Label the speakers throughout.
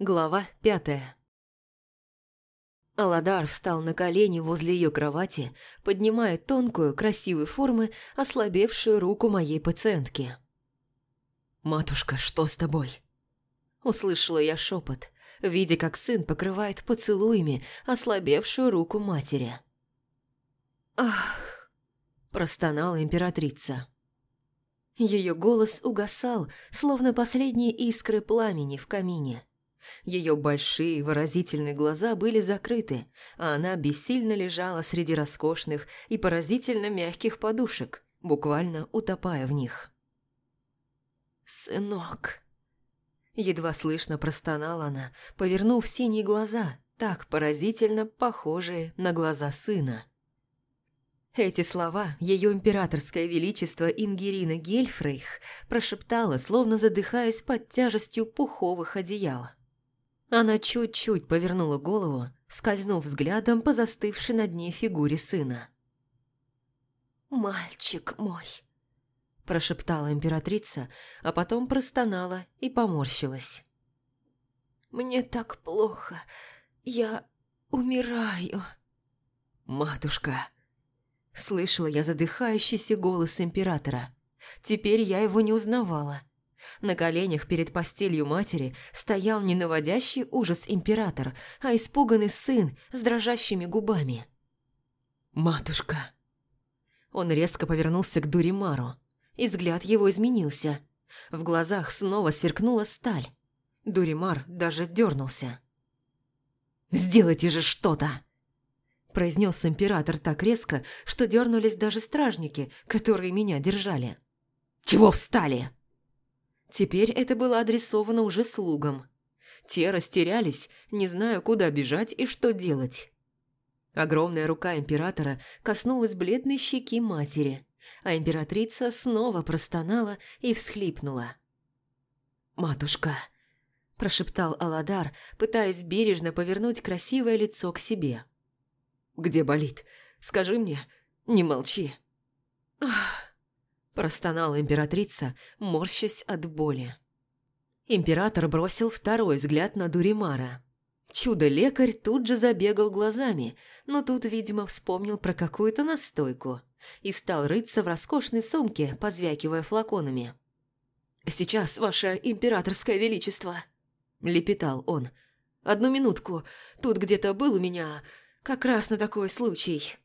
Speaker 1: Глава пятая Аладар встал на колени возле ее кровати, поднимая тонкую, красивой формы, ослабевшую руку моей пациентки. «Матушка, что с тобой?» Услышала я шепот, видя, как сын покрывает поцелуями ослабевшую руку матери. «Ах!» – простонала императрица. Ее голос угасал, словно последние искры пламени в камине. Ее большие выразительные глаза были закрыты, а она бессильно лежала среди роскошных и поразительно мягких подушек, буквально утопая в них. «Сынок!» Едва слышно простонала она, повернув синие глаза, так поразительно похожие на глаза сына. Эти слова ее императорское величество Ингерина Гельфрейх прошептала, словно задыхаясь под тяжестью пуховых одеял. Она чуть-чуть повернула голову, скользнув взглядом по застывшей над ней фигуре сына. «Мальчик мой!» – прошептала императрица, а потом простонала и поморщилась. «Мне так плохо. Я умираю». «Матушка!» Слышала я задыхающийся голос императора. Теперь я его не узнавала. На коленях перед постелью матери стоял не наводящий ужас император, а испуганный сын с дрожащими губами. «Матушка!» Он резко повернулся к Дуримару, и взгляд его изменился. В глазах снова сверкнула сталь. Дуримар даже дернулся. «Сделайте же что-то!» произнес император так резко, что дернулись даже стражники, которые меня держали. «Чего встали?» Теперь это было адресовано уже слугам. Те растерялись, не зная, куда бежать и что делать. Огромная рука императора коснулась бледной щеки матери, а императрица снова простонала и всхлипнула. «Матушка!» – прошептал Аладар, пытаясь бережно повернуть красивое лицо к себе. Где болит? Скажи мне, не молчи». «Ах!» – простонала императрица, морщась от боли. Император бросил второй взгляд на Дуримара. Чудо-лекарь тут же забегал глазами, но тут, видимо, вспомнил про какую-то настойку и стал рыться в роскошной сумке, позвякивая флаконами. «Сейчас, ваше императорское величество!» – лепетал он. «Одну минутку, тут где-то был у меня как раз на такой случай.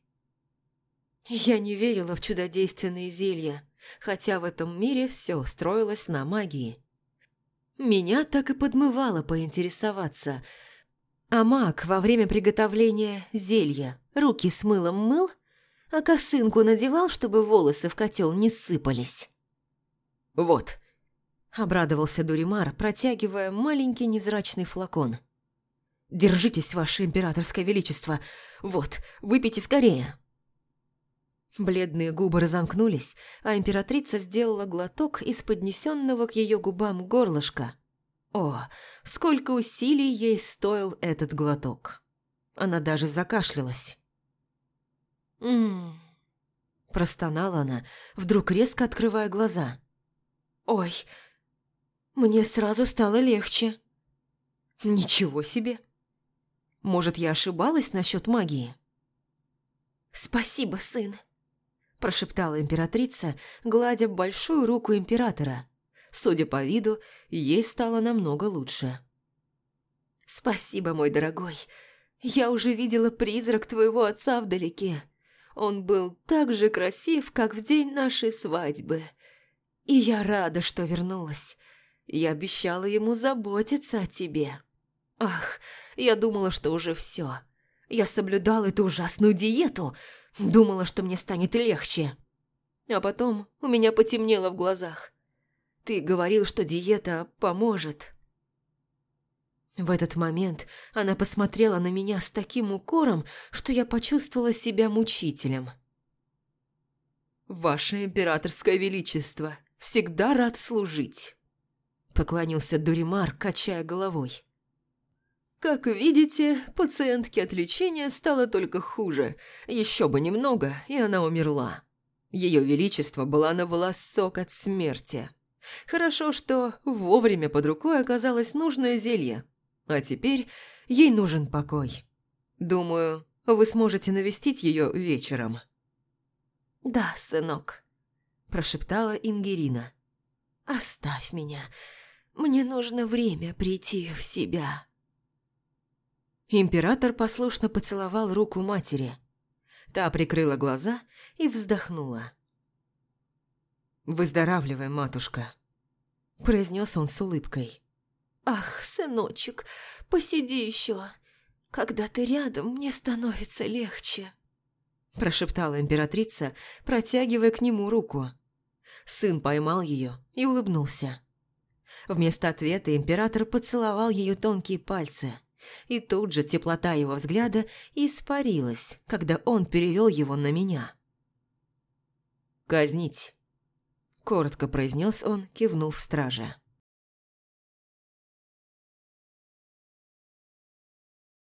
Speaker 1: Я не верила в чудодейственные зелья, хотя в этом мире все строилось на магии. Меня так и подмывало поинтересоваться. А маг во время приготовления зелья руки с мылом мыл, а косынку надевал, чтобы волосы в котел не сыпались. «Вот», – обрадовался Дуримар, протягивая маленький невзрачный флакон – Держитесь, ваше императорское величество. Вот, выпейте скорее. Бледные губы разомкнулись, а императрица сделала глоток из поднесенного к ее губам горлышка. О, сколько усилий ей стоил этот глоток. Она даже закашлялась. «М-м-м», простонала она, вдруг резко открывая глаза. «Ой, мне сразу стало легче». «Ничего себе!» Может, я ошибалась насчет магии? «Спасибо, сын», – прошептала императрица, гладя большую руку императора. Судя по виду, ей стало намного лучше. «Спасибо, мой дорогой. Я уже видела призрак твоего отца вдалеке. Он был так же красив, как в день нашей свадьбы. И я рада, что вернулась. Я обещала ему заботиться о тебе». Ах, я думала, что уже все. Я соблюдала эту ужасную диету, думала, что мне станет легче. А потом у меня потемнело в глазах. Ты говорил, что диета поможет. В этот момент она посмотрела на меня с таким укором, что я почувствовала себя мучителем. «Ваше императорское величество, всегда рад служить», – поклонился Дуримар, качая головой. Как видите, пациентке от лечения стало только хуже. Еще бы немного, и она умерла. Ее величество была на волосок от смерти. Хорошо, что вовремя под рукой оказалось нужное зелье. А теперь ей нужен покой. Думаю, вы сможете навестить ее вечером». «Да, сынок», – прошептала Ингерина. «Оставь меня. Мне нужно время прийти в себя». Император послушно поцеловал руку матери. Та прикрыла глаза и вздохнула. «Выздоравливай, матушка», – произнес он с улыбкой. «Ах, сыночек, посиди еще. Когда ты рядом, мне становится легче», – прошептала императрица, протягивая к нему руку. Сын поймал ее и улыбнулся. Вместо ответа император поцеловал ее тонкие пальцы, и тут же теплота его взгляда испарилась, когда он перевел его на меня. «Казнить», – коротко произнес он, кивнув страже.